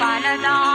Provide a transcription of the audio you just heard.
பலதான்